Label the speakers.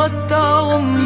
Speaker 1: 我都。